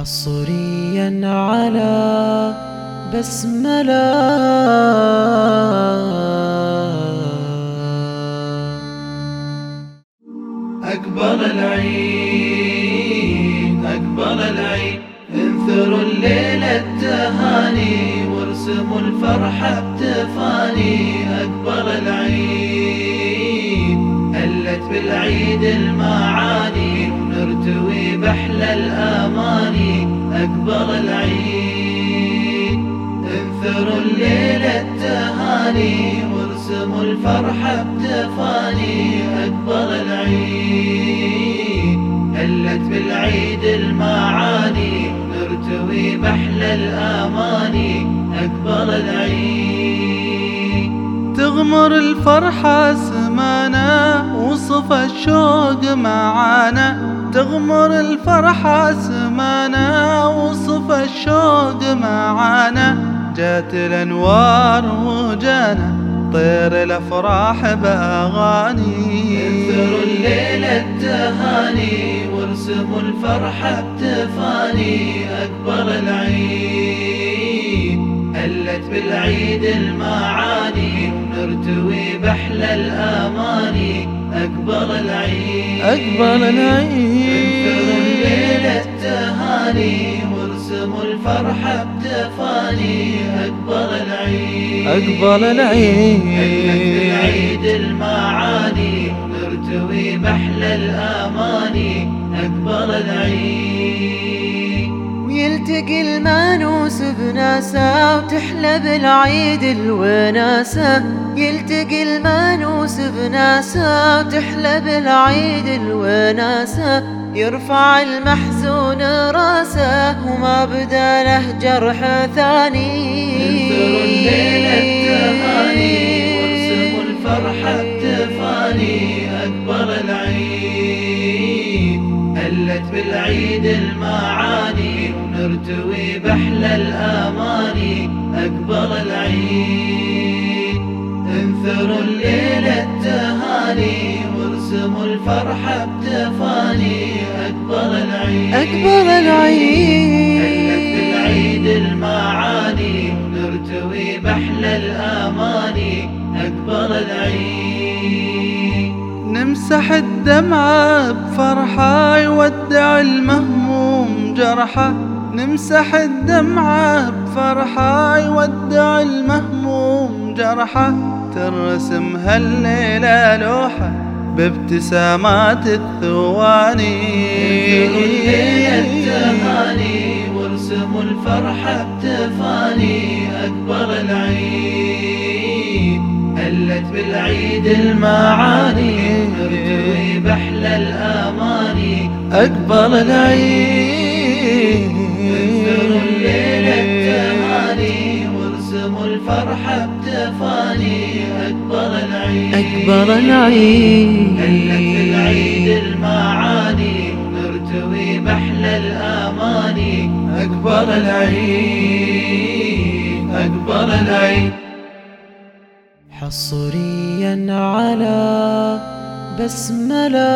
حصريا على بسملة. أكبر العيد أكبر العيد. انثروا الليلة التهاني وارسموا الفرحة بتفاني أكبر العيد هلت بالعيد المعاني. ونرتوي بحلى الآماني أكبر العيد. انثروا الليلة التهاني وارسموا الفرحة بتفاني أكبر العيد. هلت بالعيد المعاني نرتوي بحلى الآماني أكبر العيد. تغمر الفرحة سمانا وصف الشوق معانا تغمر الفرحة سمانا وصف الشوق معانا جات الأنوار وجانا. طير الأفراح بأغاني. انثروا الليلة التهاني وارسموا الفرحة بتفاني. أكبر العيد هلت بالعيد المعاني. ونرتوي بحلى الآماني أكبر العيد انثروا العيد الليلة التهاني وارسموا الفرحة بتفاني أكبر العيد هلت العيد بالعيد المعاني نرتوي بحلى الآماني أكبر العيد ويلتقي المانوس بناسه وتحلى بالعيد الوناسة. يلتقي المانوس بناسه وتحلى بالعيد الوناسة. يرفع المحزون راسه وما بدا له جرح ثاني. الفرحة بتفاني أكبر العيد هلت بالعيد المعاني. ونرتوي بحلى الآماني أكبر العيد. انثروا الليلة التهاني وارسموا الفرحة بتفاني أكبر العيد. هلت العيد بالعيد المعاني نرتوي بحلى الآماني أكبر العيد. نمسح الدمعة بفرحة يودع المهموم جرحة. نمسح الدمعة بفرحة يودع المهموم جرحة. ترسم هالليلة لوحة بابتسامات الثواني. وارسموا الفرحة بتفاني أكبر العيد هلت بالعيد المعاني نرتوي بحلى الآماني. أكبر انثروا العيد وارسموا الفرحة بتفاني أكبر العيد. أكبر هلت بالعيد العيد المعاني. نرتوي بحلى الآماني. أكبر العيد. أكبر العيد. حصريا على بسملة